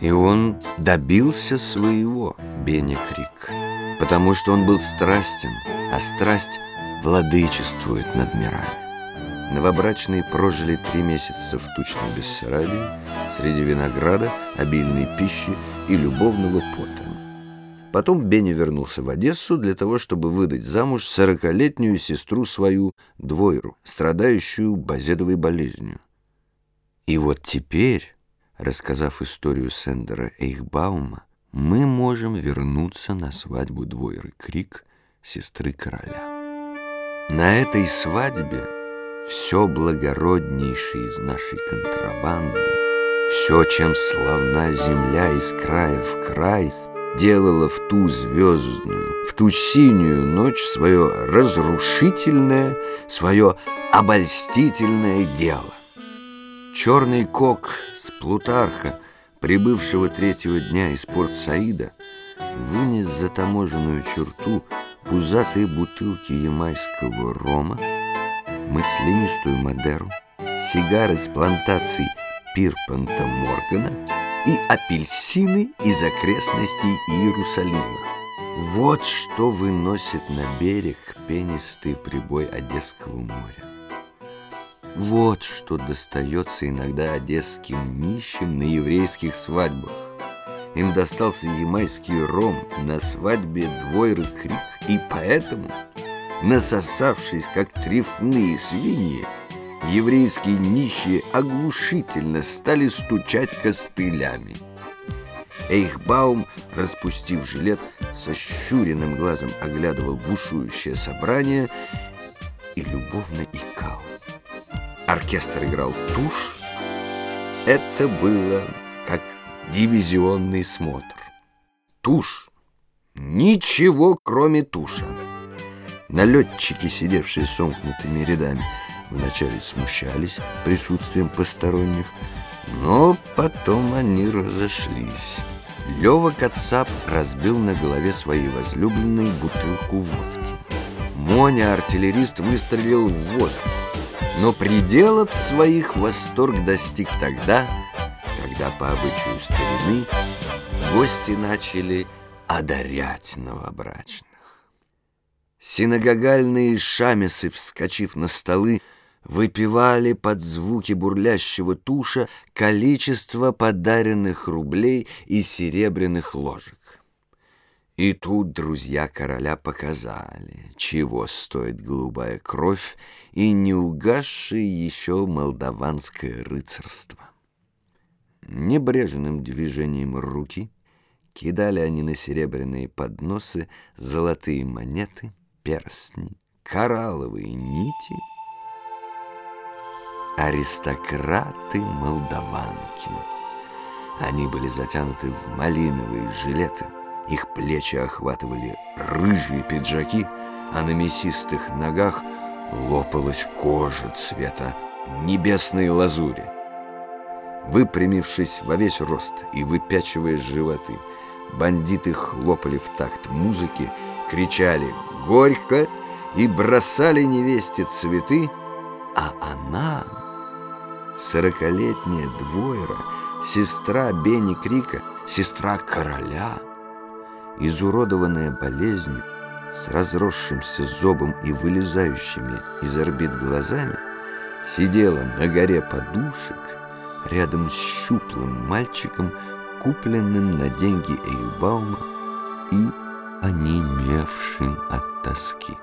И он добился своего, Бенни Крик, потому что он был страстен, а страсть владычествует над мирами. Новобрачные прожили три месяца в тучном Бессарабии среди винограда, обильной пищи и любовного пота. Потом Бенни вернулся в Одессу для того, чтобы выдать замуж сорокалетнюю сестру свою, Двойру, страдающую базедовой болезнью. И вот теперь, рассказав историю Сендера Эйхбаума, мы можем вернуться на свадьбу Двойры Крик, сестры короля. На этой свадьбе все благороднейшее из нашей контрабанды, все, чем славна земля из края в край — делала в ту звездную, в ту синюю ночь свое разрушительное, свое обольстительное дело. Черный кок с Плутарха, прибывшего третьего дня из Порт-Саида, вынес за таможенную черту пузатые бутылки ямайского рома, мысленистую Мадеру, сигары с плантаций Пирпанта Моргана — и апельсины из окрестностей Иерусалима. Вот что выносит на берег пенистый прибой Одесского моря. Вот что достается иногда одесским нищим на еврейских свадьбах. Им достался ямайский ром на свадьбе двойры крик, и поэтому, насосавшись, как трефные свиньи, еврейские нищие оглушительно стали стучать костылями. Эйхбаум, распустив жилет, со щуренным глазом оглядывал бушующее собрание и любовно икал. Оркестр играл тушь. Это было как дивизионный смотр. Тушь. Ничего, кроме туша. Налетчики, сидевшие сомкнутыми рядами, Вначале смущались присутствием посторонних, но потом они разошлись. Лёва Кацап разбил на голове своей возлюбленной бутылку водки. Моня, артиллерист, выстрелил в воздух, но пределов своих восторг достиг тогда, когда по обычаю старины гости начали одарять новобрачных. Синагогальные шамесы, вскочив на столы, выпивали под звуки бурлящего туша количество подаренных рублей и серебряных ложек. И тут друзья короля показали, чего стоит голубая кровь и неугасшее еще молдаванское рыцарство. Небрежным движением руки кидали они на серебряные подносы золотые монеты, перстни, коралловые нити — аристократы-молдаванки. Они были затянуты в малиновые жилеты, их плечи охватывали рыжие пиджаки, а на мясистых ногах лопалась кожа цвета небесной лазури. Выпрямившись во весь рост и выпячивая животы, бандиты хлопали в такт музыки, кричали «Горько!» и бросали невесте цветы, а она Сорокалетняя Двойра, сестра Бенни Крика, сестра короля, изуродованная болезнью, с разросшимся зобом и вылезающими из орбит глазами, сидела на горе подушек рядом с щуплым мальчиком, купленным на деньги Эйбаума и онемевшим от тоски.